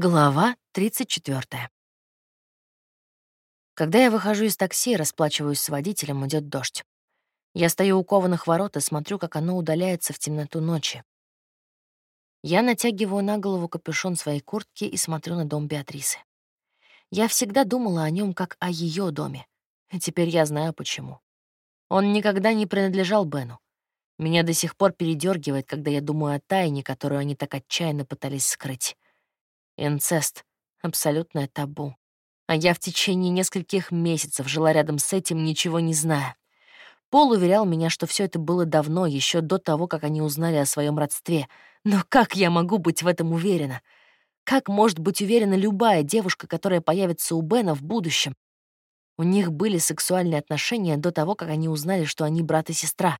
Глава 34. Когда я выхожу из такси и расплачиваюсь с водителем, идет дождь. Я стою у кованых ворот и смотрю, как оно удаляется в темноту ночи. Я натягиваю на голову капюшон своей куртки и смотрю на дом Беатрисы. Я всегда думала о нем как о ее доме. И теперь я знаю, почему. Он никогда не принадлежал Бену. Меня до сих пор передергивает, когда я думаю о тайне, которую они так отчаянно пытались скрыть. Инцест — абсолютное табу. А я в течение нескольких месяцев жила рядом с этим, ничего не зная. Пол уверял меня, что все это было давно, еще до того, как они узнали о своем родстве. Но как я могу быть в этом уверена? Как может быть уверена любая девушка, которая появится у Бена в будущем? У них были сексуальные отношения до того, как они узнали, что они брат и сестра.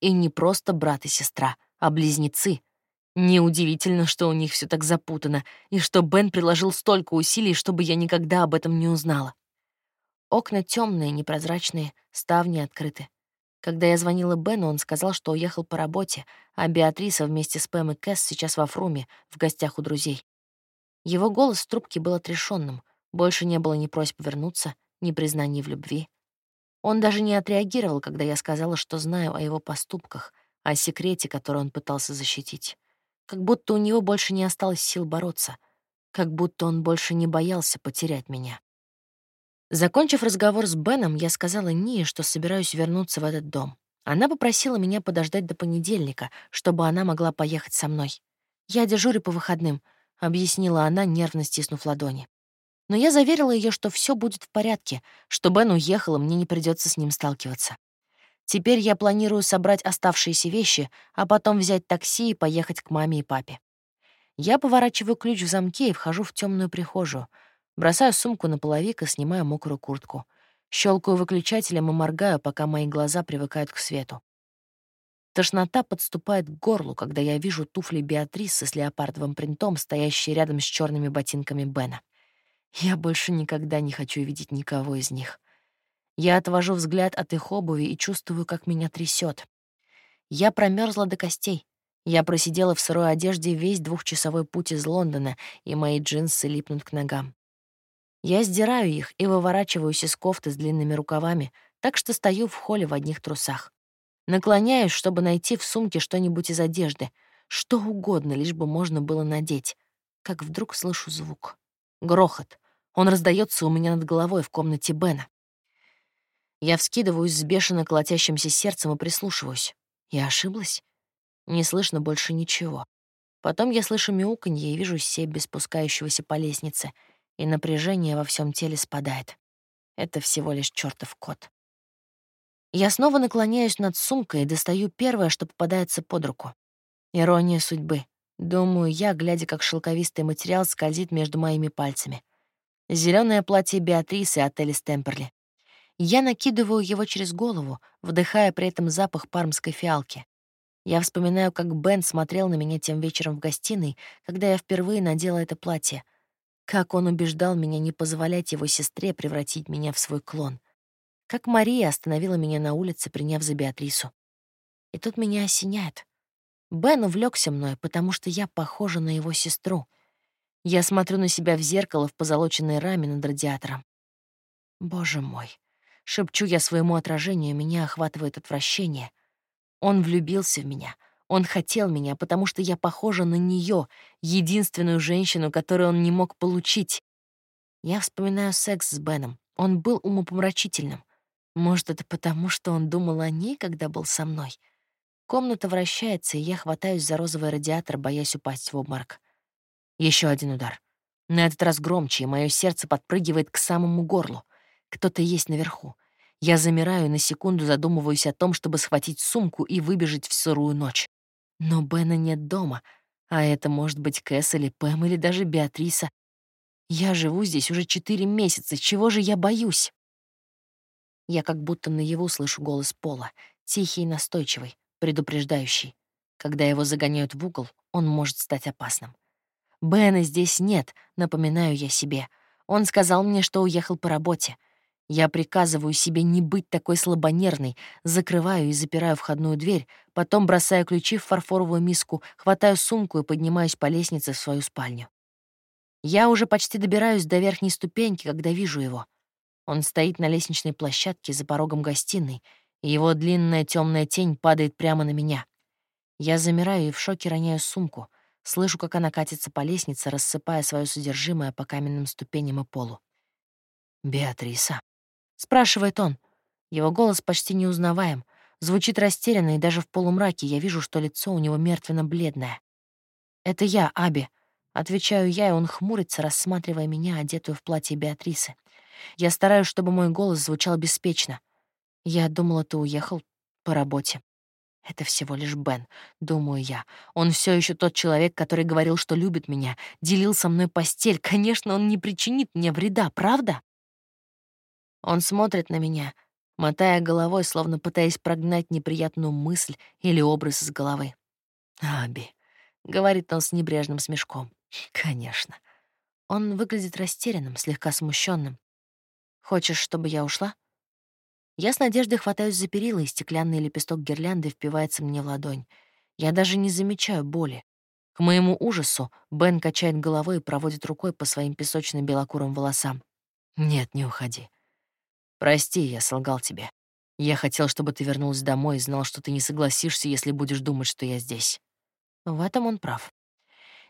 И не просто брат и сестра, а близнецы — Неудивительно, что у них все так запутано, и что Бен приложил столько усилий, чтобы я никогда об этом не узнала. Окна темные, непрозрачные, ставни открыты. Когда я звонила Бену, он сказал, что уехал по работе, а Беатриса вместе с Пэм и Кэс сейчас во Фруме, в гостях у друзей. Его голос в трубке был отрешенным, больше не было ни просьб вернуться, ни признаний в любви. Он даже не отреагировал, когда я сказала, что знаю о его поступках, о секрете, который он пытался защитить как будто у него больше не осталось сил бороться, как будто он больше не боялся потерять меня. Закончив разговор с Беном, я сказала Ния, что собираюсь вернуться в этот дом. Она попросила меня подождать до понедельника, чтобы она могла поехать со мной. «Я дежурю по выходным», — объяснила она, нервно стиснув ладони. Но я заверила ее, что все будет в порядке, что Бен уехал, и мне не придется с ним сталкиваться. Теперь я планирую собрать оставшиеся вещи, а потом взять такси и поехать к маме и папе. Я поворачиваю ключ в замке и вхожу в темную прихожую. Бросаю сумку на половик и снимаю мокрую куртку. Щелкаю выключателем и моргаю, пока мои глаза привыкают к свету. Тошнота подступает к горлу, когда я вижу туфли Беатрисы с леопардовым принтом, стоящие рядом с черными ботинками Бена. Я больше никогда не хочу видеть никого из них. Я отвожу взгляд от их обуви и чувствую, как меня трясет. Я промерзла до костей. Я просидела в сырой одежде весь двухчасовой путь из Лондона, и мои джинсы липнут к ногам. Я сдираю их и выворачиваюсь из кофты с длинными рукавами, так что стою в холле в одних трусах. Наклоняюсь, чтобы найти в сумке что-нибудь из одежды, что угодно, лишь бы можно было надеть. Как вдруг слышу звук. Грохот. Он раздается у меня над головой в комнате Бена. Я вскидываюсь с бешено колотящимся сердцем и прислушиваюсь. Я ошиблась? Не слышно больше ничего. Потом я слышу мяуканье и вижу Себби, спускающегося по лестнице, и напряжение во всем теле спадает. Это всего лишь чертов кот. Я снова наклоняюсь над сумкой и достаю первое, что попадается под руку. Ирония судьбы. Думаю я, глядя, как шелковистый материал скользит между моими пальцами. Зеленое платье Беатрисы от Элис Темперли. Я накидываю его через голову, вдыхая при этом запах пармской фиалки. Я вспоминаю, как Бен смотрел на меня тем вечером в гостиной, когда я впервые надела это платье. Как он убеждал меня не позволять его сестре превратить меня в свой клон. Как Мария остановила меня на улице, приняв за Беатрису. И тут меня осеняет. Бен увлекся мной, потому что я похожа на его сестру. Я смотрю на себя в зеркало в позолоченной раме над радиатором. Боже мой, Шепчу я своему отражению, меня охватывает отвращение. Он влюбился в меня. Он хотел меня, потому что я похожа на нее, единственную женщину, которую он не мог получить. Я вспоминаю секс с Беном. Он был умопомрачительным. Может, это потому, что он думал о ней, когда был со мной? Комната вращается, и я хватаюсь за розовый радиатор, боясь упасть в обморок. Еще один удар. На этот раз громче, и мое сердце подпрыгивает к самому горлу. Кто-то есть наверху. Я замираю на секунду задумываюсь о том, чтобы схватить сумку и выбежать в сырую ночь. Но Бена нет дома, а это может быть Кэс или Пэм или даже Беатриса. Я живу здесь уже четыре месяца, чего же я боюсь? Я как будто наяву слышу голос Пола, тихий и настойчивый, предупреждающий. Когда его загоняют в угол, он может стать опасным. Бена здесь нет, напоминаю я себе. Он сказал мне, что уехал по работе — я приказываю себе не быть такой слабонервной, закрываю и запираю входную дверь, потом бросаю ключи в фарфоровую миску, хватаю сумку и поднимаюсь по лестнице в свою спальню. Я уже почти добираюсь до верхней ступеньки, когда вижу его. Он стоит на лестничной площадке за порогом гостиной, и его длинная темная тень падает прямо на меня. Я замираю и в шоке роняю сумку. Слышу, как она катится по лестнице, рассыпая свое содержимое по каменным ступеням и полу. «Беатриса?» — спрашивает он. Его голос почти неузнаваем. Звучит растерянно, и даже в полумраке я вижу, что лицо у него мертвенно-бледное. «Это я, Аби», — отвечаю я, и он хмурится, рассматривая меня, одетую в платье Беатрисы. Я стараюсь, чтобы мой голос звучал беспечно. Я думала, ты уехал по работе. Это всего лишь Бен, думаю я. Он все еще тот человек, который говорил, что любит меня, делил со мной постель. Конечно, он не причинит мне вреда, правда? Он смотрит на меня, мотая головой, словно пытаясь прогнать неприятную мысль или образ из головы. «Аби», — говорит он с небрежным смешком. «Конечно». Он выглядит растерянным, слегка смущенным. «Хочешь, чтобы я ушла?» Я с надеждой хватаюсь за перила, и стеклянный лепесток гирлянды впивается мне в ладонь. Я даже не замечаю боли. К моему ужасу Бен качает головой и проводит рукой по своим песочным белокурым волосам. «Нет, не уходи. Прости, я солгал тебе. Я хотел, чтобы ты вернулась домой и знал, что ты не согласишься, если будешь думать, что я здесь». В этом он прав.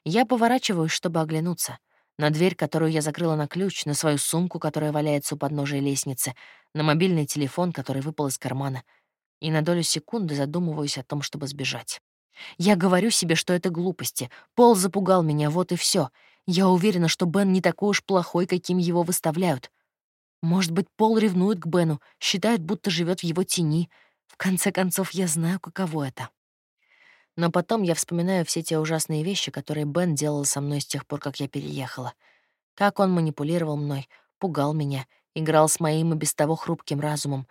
Я поворачиваюсь, чтобы оглянуться на дверь, которую я закрыла на ключ, на свою сумку, которая валяется у подножия лестницы, на мобильный телефон, который выпал из кармана, и на долю секунды задумываюсь о том, чтобы сбежать. Я говорю себе, что это глупости. Пол запугал меня, вот и все. Я уверена, что Бен не такой уж плохой, каким его выставляют. Может быть, Пол ревнует к Бену, считает, будто живет в его тени. В конце концов, я знаю, каково это. Но потом я вспоминаю все те ужасные вещи, которые Бен делал со мной с тех пор, как я переехала. Как он манипулировал мной, пугал меня, играл с моим и без того хрупким разумом.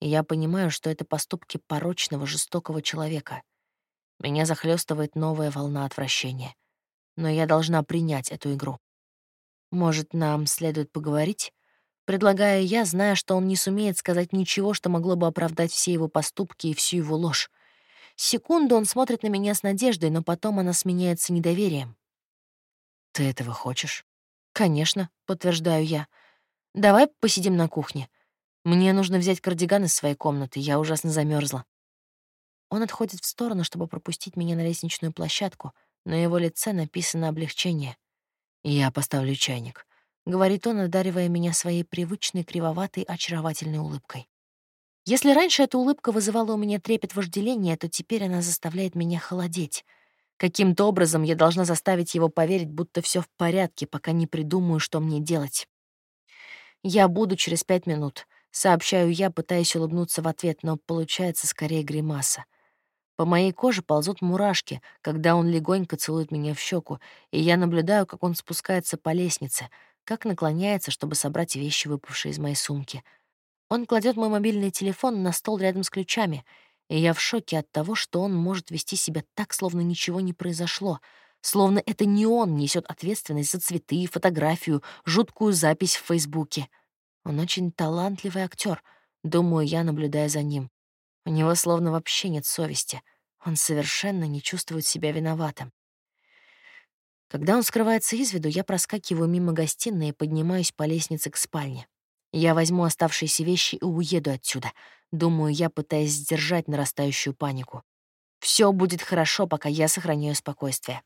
И я понимаю, что это поступки порочного, жестокого человека. Меня захлестывает новая волна отвращения. Но я должна принять эту игру. Может, нам следует поговорить? Предлагаю я, зная, что он не сумеет сказать ничего, что могло бы оправдать все его поступки и всю его ложь. Секунду он смотрит на меня с надеждой, но потом она сменяется недоверием. «Ты этого хочешь?» «Конечно», — подтверждаю я. «Давай посидим на кухне. Мне нужно взять кардиган из своей комнаты, я ужасно замерзла. Он отходит в сторону, чтобы пропустить меня на лестничную площадку, на его лице написано облегчение. «Я поставлю чайник», — говорит он, одаривая меня своей привычной кривоватой очаровательной улыбкой. Если раньше эта улыбка вызывала у меня трепет вожделения, то теперь она заставляет меня холодеть. Каким-то образом я должна заставить его поверить, будто все в порядке, пока не придумаю, что мне делать. «Я буду через пять минут», — сообщаю я, пытаясь улыбнуться в ответ, но получается скорее гримаса. По моей коже ползут мурашки, когда он легонько целует меня в щеку, и я наблюдаю, как он спускается по лестнице, как наклоняется, чтобы собрать вещи, выпавшие из моей сумки — он кладет мой мобильный телефон на стол рядом с ключами, и я в шоке от того, что он может вести себя так, словно ничего не произошло, словно это не он несет ответственность за цветы, фотографию, жуткую запись в Фейсбуке. Он очень талантливый актер, думаю я, наблюдая за ним. У него словно вообще нет совести. Он совершенно не чувствует себя виноватым. Когда он скрывается из виду, я проскакиваю мимо гостиной и поднимаюсь по лестнице к спальне. Я возьму оставшиеся вещи и уеду отсюда, думаю я, пытаясь сдержать нарастающую панику. Все будет хорошо, пока я сохраняю спокойствие.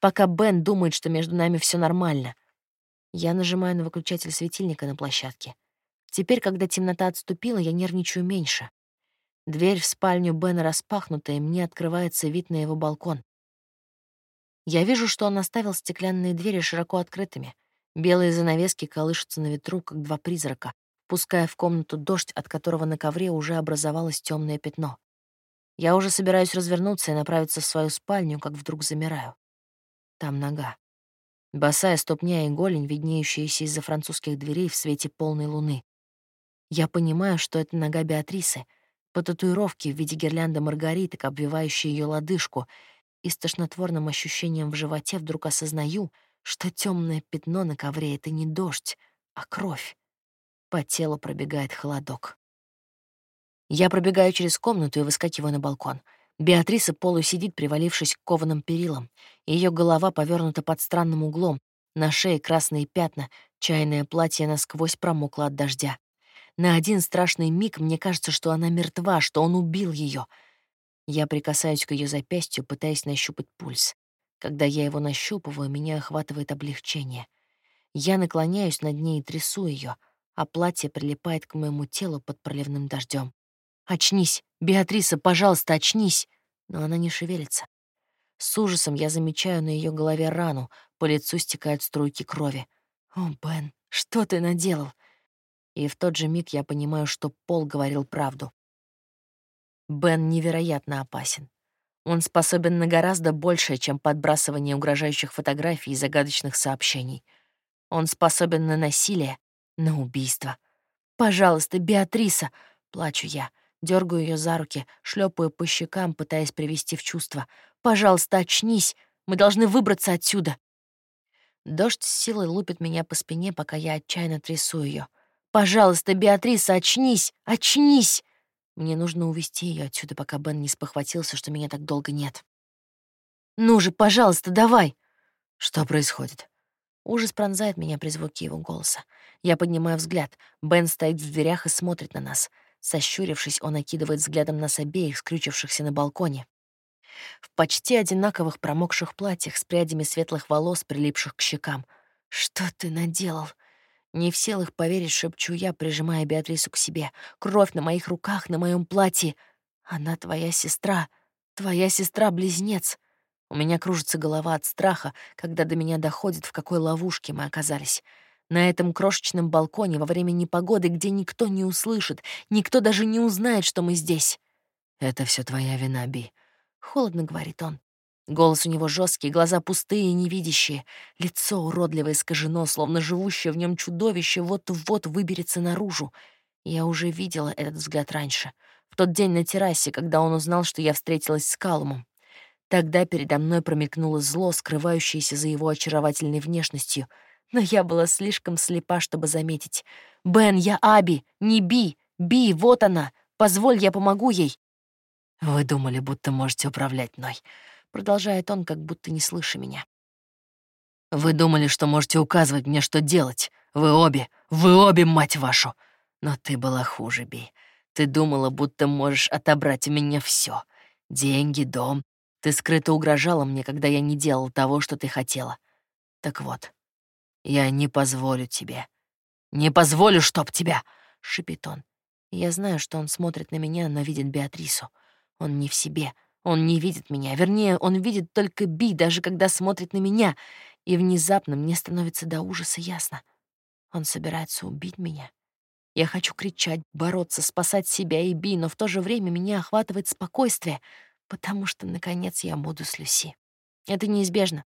Пока Бен думает, что между нами все нормально. Я нажимаю на выключатель светильника на площадке. Теперь, когда темнота отступила, я нервничаю меньше. Дверь в спальню Бена распахнута, и мне открывается вид на его балкон. Я вижу, что он оставил стеклянные двери широко открытыми. Белые занавески колышутся на ветру, как два призрака, пуская в комнату дождь, от которого на ковре уже образовалось темное пятно. Я уже собираюсь развернуться и направиться в свою спальню, как вдруг замираю. Там нога. Босая ступня и голень, виднеющиеся из-за французских дверей в свете полной луны. Я понимаю, что это нога Беатрисы, по татуировке в виде гирлянды маргариток, обвивающей ее лодыжку, и с тошнотворным ощущением в животе вдруг осознаю — что темное пятно на ковре — это не дождь, а кровь. По телу пробегает холодок. Я пробегаю через комнату и выскакиваю на балкон. Беатриса полусидит, привалившись к кованым перилам. Ее голова повернута под странным углом. На шее красные пятна, чайное платье насквозь промокло от дождя. На один страшный миг мне кажется, что она мертва, что он убил ее. Я прикасаюсь к ее запястью, пытаясь нащупать пульс. Когда я его нащупываю, меня охватывает облегчение. Я наклоняюсь над ней и трясу ее, а платье прилипает к моему телу под проливным дождем. «Очнись! Беатриса, пожалуйста, очнись!» Но она не шевелится. С ужасом я замечаю на ее голове рану, по лицу стекают струйки крови. «О, Бен, что ты наделал?» И в тот же миг я понимаю, что Пол говорил правду. Бен невероятно опасен. Он способен на гораздо большее, чем подбрасывание угрожающих фотографий и загадочных сообщений. Он способен на насилие, на убийство. «Пожалуйста, Беатриса!» — плачу я. Дергаю ее за руки, шлепаю по щекам, пытаясь привести в чувство. «Пожалуйста, очнись! Мы должны выбраться отсюда!» Дождь с силой лупит меня по спине, пока я отчаянно трясу ее. «Пожалуйста, Беатриса, очнись! Очнись!» Мне нужно увести ее отсюда, пока Бен не спохватился, что меня так долго нет. «Ну же, пожалуйста, давай!» «Что происходит?» Ужас пронзает меня при звуке его голоса. Я поднимаю взгляд. Бен стоит в дверях и смотрит на нас. Сощурившись, он окидывает взглядом нас обеих, скрючившихся на балконе. В почти одинаковых промокших платьях с прядями светлых волос, прилипших к щекам. «Что ты наделал?» Не в силах поверить, шепчу я, прижимая Беатрису к себе. Кровь на моих руках, на моем платье. Она твоя сестра, твоя сестра-близнец. У меня кружится голова от страха, когда до меня доходит, в какой ловушке мы оказались. На этом крошечном балконе во время непогоды, где никто не услышит, никто даже не узнает, что мы здесь. «Это все твоя вина, Би», — холодно говорит он. Голос у него жесткий, глаза пустые и невидящие, лицо уродливое искажено, словно живущее в нем чудовище вот-вот выберется наружу. Я уже видела этот взгляд раньше, в тот день на террасе, когда он узнал, что я встретилась с Калумом. Тогда передо мной промелькнуло зло, скрывающееся за его очаровательной внешностью, но я была слишком слепа, чтобы заметить. «Бен, я Аби, не Би! Би, вот она! Позволь, я помогу ей!» «Вы думали, будто можете управлять мной», Продолжает он, как будто не слыша меня. «Вы думали, что можете указывать мне, что делать. Вы обе, вы обе, мать вашу! Но ты была хуже, Би. Ты думала, будто можешь отобрать у меня все: Деньги, дом. Ты скрыто угрожала мне, когда я не делал того, что ты хотела. Так вот, я не позволю тебе. Не позволю, чтоб тебя!» — шипит он. Я знаю, что он смотрит на меня, но видит Беатрису. Он не в себе, он не видит меня, вернее, он видит только Би, даже когда смотрит на меня, и внезапно мне становится до ужаса ясно. Он собирается убить меня. Я хочу кричать, бороться, спасать себя и Би, но в то же время меня охватывает спокойствие, потому что, наконец, я буду с Люси. Это неизбежно.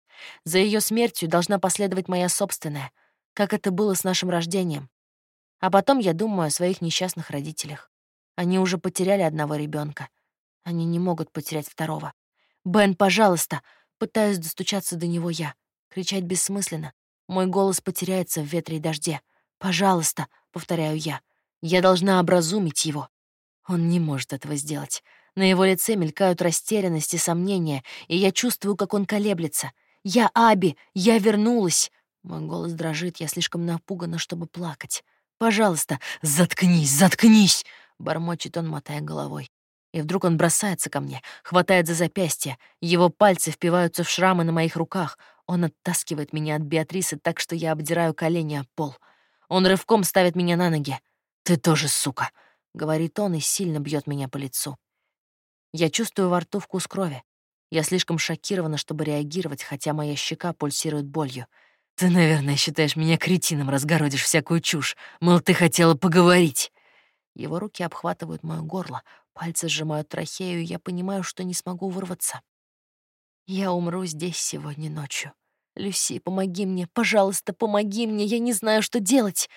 За ее смертью должна последовать моя собственная, как это было с нашим рождением. А потом я думаю о своих несчастных родителях. Они уже потеряли одного ребенка. Они не могут потерять второго. «Бен, пожалуйста!» Пытаюсь достучаться до него я. Кричать бессмысленно. Мой голос потеряется в ветре и дожде. «Пожалуйста!» — повторяю я. «Я должна образумить его». Он не может этого сделать. На его лице мелькают растерянность и сомнения, и я чувствую, как он колеблется. «Я Аби! Я вернулась!» Мой голос дрожит, я слишком напугана, чтобы плакать. «Пожалуйста, заткнись, заткнись!» — бормочет он, мотая головой. И вдруг он бросается ко мне, хватает за запястье. Его пальцы впиваются в шрамы на моих руках. Он оттаскивает меня от Беатрисы так, что я обдираю колени о пол. Он рывком ставит меня на ноги. «Ты тоже сука!» — говорит он и сильно бьет меня по лицу. Я чувствую во рту вкус крови. Я слишком шокирована, чтобы реагировать, хотя моя щека пульсирует болью. «Ты, наверное, считаешь меня кретином, разгородишь всякую чушь. Мол, ты хотела поговорить». Его руки обхватывают моё горло, пальцы сжимают трахею, я понимаю, что не смогу вырваться. Я умру здесь сегодня ночью. Люси, помоги мне, пожалуйста, помоги мне, я не знаю, что делать.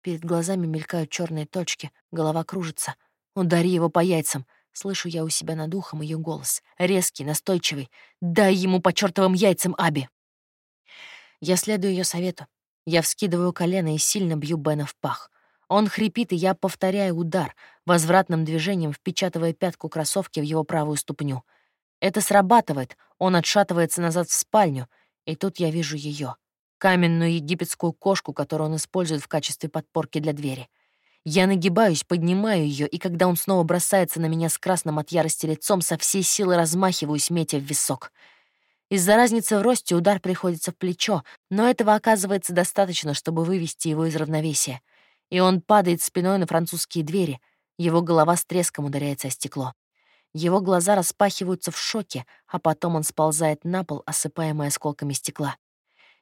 Перед глазами мелькают черные точки, голова кружится. Удари его по яйцам. Слышу я у себя над ухом ее голос, резкий, настойчивый. «Дай ему по чертовым яйцам, Аби!» Я следую ее совету. Я вскидываю колено и сильно бью Бена в пах. Он хрипит, и я повторяю удар, возвратным движением впечатывая пятку кроссовки в его правую ступню. Это срабатывает, он отшатывается назад в спальню, и тут я вижу ее. каменную египетскую кошку, которую он использует в качестве подпорки для двери. Я нагибаюсь, поднимаю ее, и когда он снова бросается на меня с красным от ярости лицом, со всей силы размахиваюсь, метя в висок. Из-за разницы в росте удар приходится в плечо, но этого оказывается достаточно, чтобы вывести его из равновесия. И он падает спиной на французские двери, его голова с треском ударяется о стекло. Его глаза распахиваются в шоке, а потом он сползает на пол, осыпаемый осколками стекла.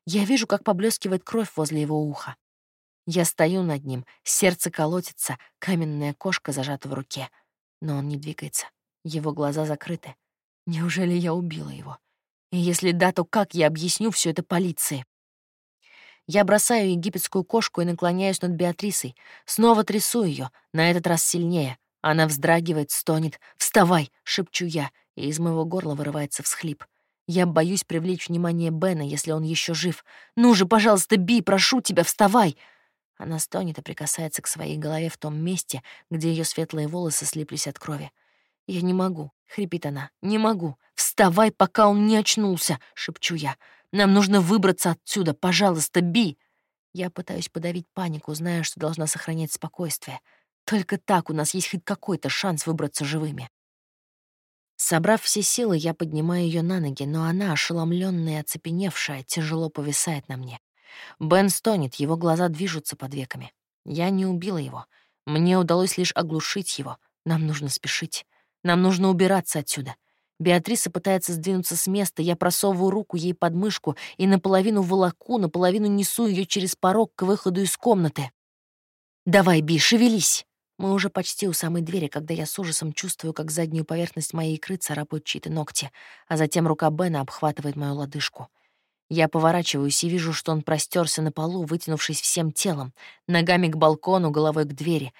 Я вижу, как поблескивает кровь возле его уха. Я стою над ним, сердце колотится, каменная кошка зажата в руке. Но он не двигается. Его глаза закрыты. Неужели я убила его? И если да, то как я объясню все это полиции? Я бросаю египетскую кошку и наклоняюсь над Беатрисой. Снова трясу ее, на этот раз сильнее. Она вздрагивает, стонет. «Вставай!» — шепчу я, и из моего горла вырывается всхлип. Я боюсь привлечь внимание Бена, если он еще жив. «Ну же, пожалуйста, Би, прошу тебя, вставай!» Она стонет и прикасается к своей голове в том месте, где ее светлые волосы слиплись от крови. «Я не могу», — хрипит она, — «не могу. Вставай, пока он не очнулся», — шепчу я. «Нам нужно выбраться отсюда, пожалуйста, Би». Я пытаюсь подавить панику, зная, что должна сохранять спокойствие. Только так у нас есть хоть какой-то шанс выбраться живыми. Собрав все силы, я поднимаю ее на ноги, но она, ошеломленная и оцепеневшая, тяжело повисает на мне. Бен стонет, его глаза движутся под веками. Я не убила его. Мне удалось лишь оглушить его. Нам нужно спешить. Нам нужно убираться отсюда. Беатриса пытается сдвинуться с места, я просовываю руку ей под мышку и наполовину волоку, наполовину несу ее через порог к выходу из комнаты. «Давай, Би, шевелись!» Мы уже почти у самой двери, когда я с ужасом чувствую, как заднюю поверхность моей икры царапают чьи-то ногти, а затем рука Бена обхватывает мою лодыжку. Я поворачиваюсь и вижу, что он простерся на полу, вытянувшись всем телом, ногами к балкону, головой к двери,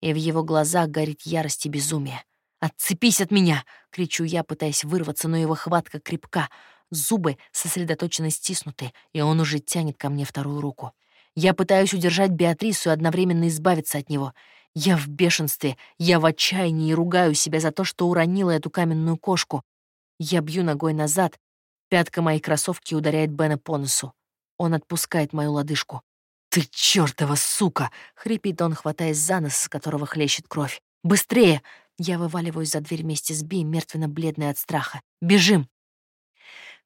и в его глазах горит ярость и безумие. «Отцепись от меня!» — кричу я, пытаясь вырваться, но его хватка крепка, зубы сосредоточенно стиснуты, и он уже тянет ко мне вторую руку. Я пытаюсь удержать Беатрису и одновременно избавиться от него. Я в бешенстве, я в отчаянии и ругаю себя за то, что уронила эту каменную кошку. Я бью ногой назад, Пятка моей кроссовки ударяет Бена по носу. Он отпускает мою лодыжку. «Ты чёртова сука!» — хрипит он, хватаясь за нос, с которого хлещет кровь. «Быстрее!» Я вываливаюсь за дверь вместе с Би, мертвенно-бледная от страха. «Бежим!»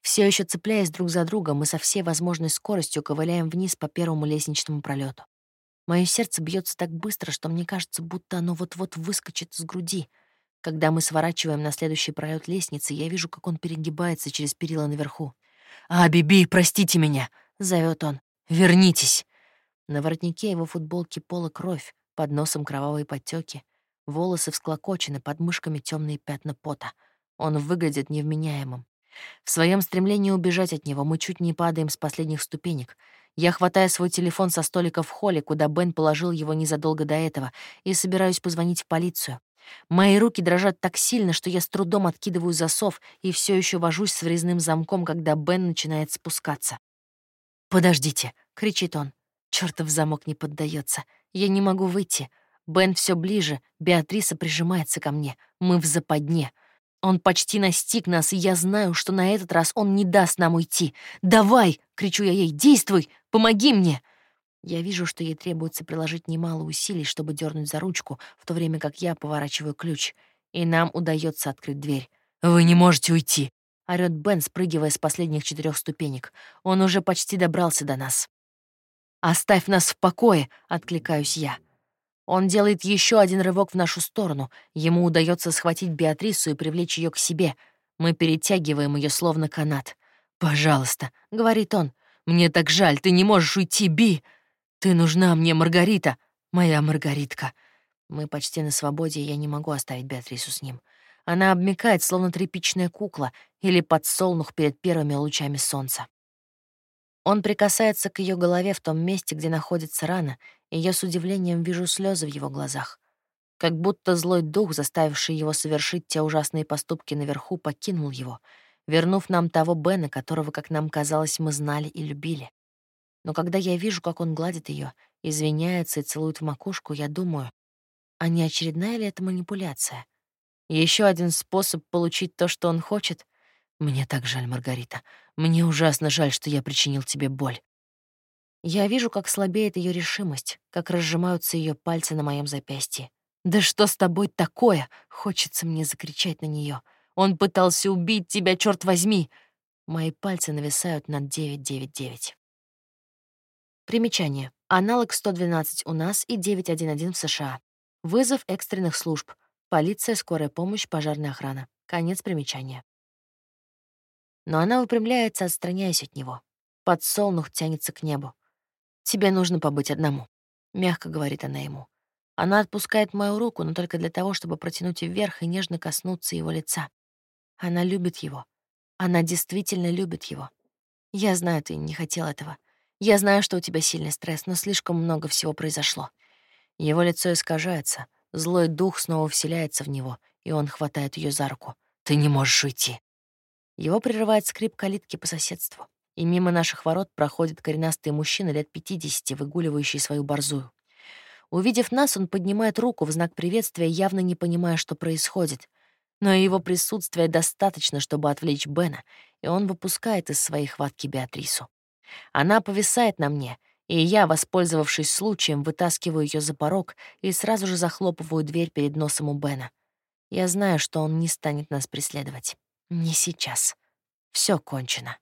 Все еще цепляясь друг за друга, мы со всей возможной скоростью ковыляем вниз по первому лестничному пролету. Мое сердце бьется так быстро, что мне кажется, будто оно вот-вот выскочит из груди. Когда мы сворачиваем на следующий пролет лестницы, я вижу, как он перегибается через перила наверху. «А, Биби, простите меня!» — зовет он. «Вернитесь!» На воротнике его футболки пола кровь, под носом кровавые подтеки, волосы всклокочены, под мышками темные пятна пота. Он выглядит невменяемым. В своем стремлении убежать от него мы чуть не падаем с последних ступенек. Я хватаю свой телефон со столика в холле, куда Бен положил его незадолго до этого, и собираюсь позвонить в полицию. Мои руки дрожат так сильно, что я с трудом откидываю засов и все еще вожусь с врезным замком, когда Бен начинает спускаться. «Подождите!» — кричит он. Чертов замок не поддается. Я не могу выйти. Бен все ближе, Беатриса прижимается ко мне. Мы в западне. Он почти настиг нас, и я знаю, что на этот раз он не даст нам уйти. «Давай!» — кричу я ей. «Действуй! Помоги мне!» Я вижу, что ей требуется приложить немало усилий, чтобы дернуть за ручку, в то время как я поворачиваю ключ, и нам удается открыть дверь. «Вы не можете уйти!» — орёт Бен, спрыгивая с последних четырех ступенек. Он уже почти добрался до нас. «Оставь нас в покое!» — откликаюсь я. Он делает еще один рывок в нашу сторону. Ему удается схватить Беатрису и привлечь ее к себе. Мы перетягиваем ее словно канат. «Пожалуйста», — говорит он. «Мне так жаль, ты не можешь уйти, Би!» «Ты нужна мне, Маргарита, моя Маргаритка». Мы почти на свободе, и я не могу оставить Беатрису с ним. Она обмекает, словно тряпичная кукла или подсолнух перед первыми лучами солнца. Он прикасается к ее голове в том месте, где находится рана, и я с удивлением вижу слезы в его глазах. Как будто злой дух, заставивший его совершить те ужасные поступки наверху, покинул его, вернув нам того Бена, которого, как нам казалось, мы знали и любили. Но когда я вижу, как он гладит ее, извиняется и целует в макушку, я думаю, а не очередная ли это манипуляция? Еще один способ получить то, что он хочет? Мне так жаль, Маргарита. Мне ужасно жаль, что я причинил тебе боль. Я вижу, как слабеет ее решимость, как разжимаются ее пальцы на моем запястье. «Да что с тобой такое?» — хочется мне закричать на нее. «Он пытался убить тебя, черт возьми!» Мои пальцы нависают над 999. Примечание. Аналог 112 у нас и 911 в США. Вызов экстренных служб. Полиция, скорая помощь, пожарная охрана. Конец примечания. Но она выпрямляется, отстраняясь от него. Подсолнух тянется к небу. «Тебе нужно побыть одному», — мягко говорит она ему. Она отпускает мою руку, но только для того, чтобы протянуть вверх и нежно коснуться его лица. Она любит его. Она действительно любит его. Я знаю, ты не хотел этого. Я знаю, что у тебя сильный стресс, но слишком много всего произошло. Его лицо искажается, злой дух снова вселяется в него, и он хватает ее за руку. «Ты не можешь уйти!» Его прерывает скрип калитки по соседству и мимо наших ворот проходит коренастый мужчина лет 50, выгуливающий свою борзую. Увидев нас, он поднимает руку в знак приветствия, явно не понимая, что происходит. Но его присутствие достаточно, чтобы отвлечь Бена, и он выпускает из своей хватки Беатрису. Она повисает на мне, и я, воспользовавшись случаем, вытаскиваю ее за порог и сразу же захлопываю дверь перед носом у Бена. Я знаю, что он не станет нас преследовать. Не сейчас. Все кончено.